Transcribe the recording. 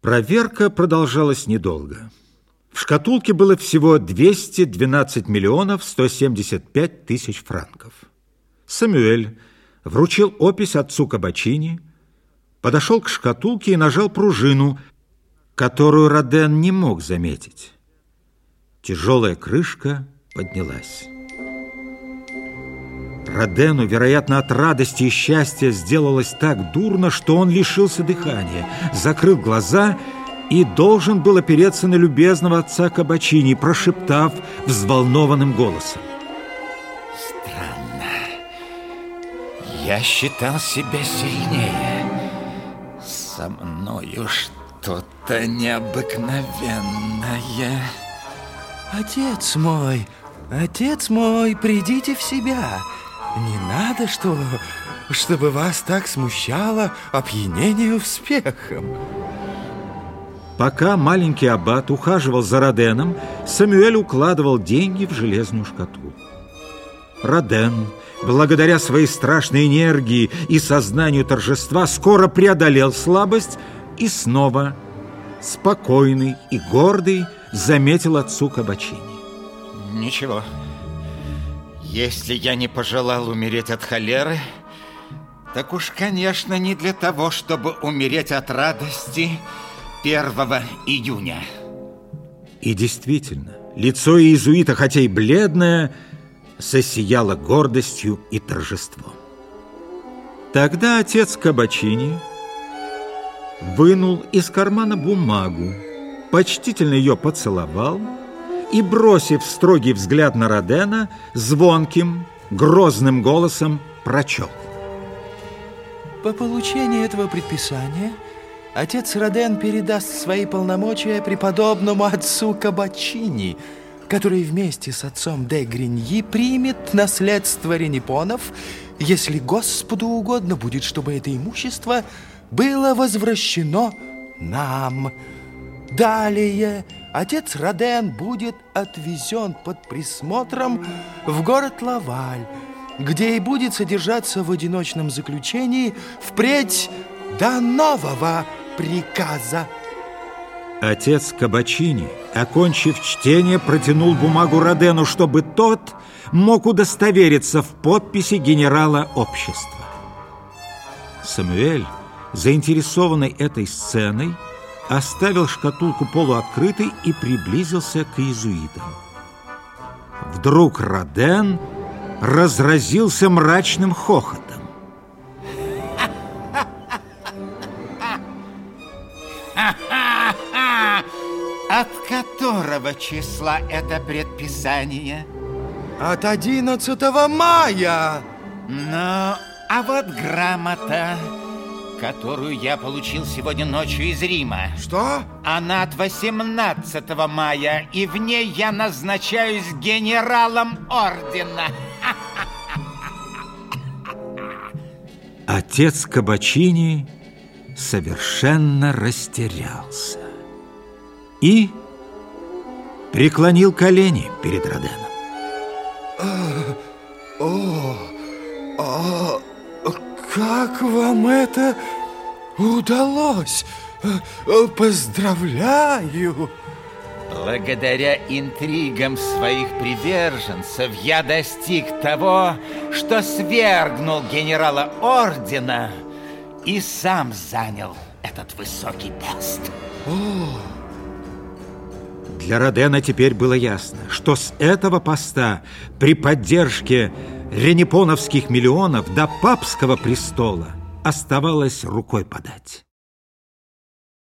Проверка продолжалась недолго. В шкатулке было всего 212 миллионов 175 тысяч франков. Самюэль вручил опись отцу Кабачини, подошел к шкатулке и нажал пружину, которую Роден не мог заметить. Тяжелая крышка поднялась. Родену, вероятно, от радости и счастья сделалось так дурно, что он лишился дыхания, закрыл глаза и должен был опереться на любезного отца Кабачини, прошептав взволнованным голосом. Странно. Я считал себя сильнее. Со мною что-то необыкновенное. Отец мой, отец мой, придите в себя. Не надо, что, чтобы вас так смущало опьянение успехом. Пока маленький аббат ухаживал за Роденом, Самюэль укладывал деньги в железную шкатулку. Роден, благодаря своей страшной энергии и сознанию торжества, скоро преодолел слабость и снова, спокойный и гордый, заметил отцу Кабачини. Ничего. Если я не пожелал умереть от холеры, так уж, конечно, не для того, чтобы умереть от радости 1 июня. И действительно, лицо иезуита, хотя и бледное, засияло гордостью и торжеством. Тогда отец Кабачини вынул из кармана бумагу, почтительно ее поцеловал и, бросив строгий взгляд на Родена, звонким, грозным голосом прочел. По получении этого предписания отец Роден передаст свои полномочия преподобному отцу Кабачини, который вместе с отцом де Гриньи примет наследство Ренепонов, если Господу угодно будет, чтобы это имущество было возвращено нам. Далее отец Роден будет отвезен под присмотром в город Лаваль, где и будет содержаться в одиночном заключении впредь до нового приказа. Отец Кабачини, окончив чтение, протянул бумагу Родену, чтобы тот мог удостовериться в подписи генерала общества. Самуэль, заинтересованный этой сценой, оставил шкатулку полуоткрытой и приблизился к иезуитам. Вдруг Роден разразился мрачным хохотом. От которого числа это предписание? От 11 мая. Ну, а вот грамота которую я получил сегодня ночью из Рима. Что? Она от 18 мая, и в ней я назначаюсь генералом ордена. Отец Кабачини совершенно растерялся и преклонил колени перед Роденом. А, о, а, как вам это удалось? Э, поздравляю! Благодаря интригам своих приверженцев я достиг того, что свергнул генерала ордена и сам занял этот высокий пост. О! Для Родена теперь было ясно, что с этого поста при поддержке ренепоновских миллионов до папского престола оставалось рукой подать.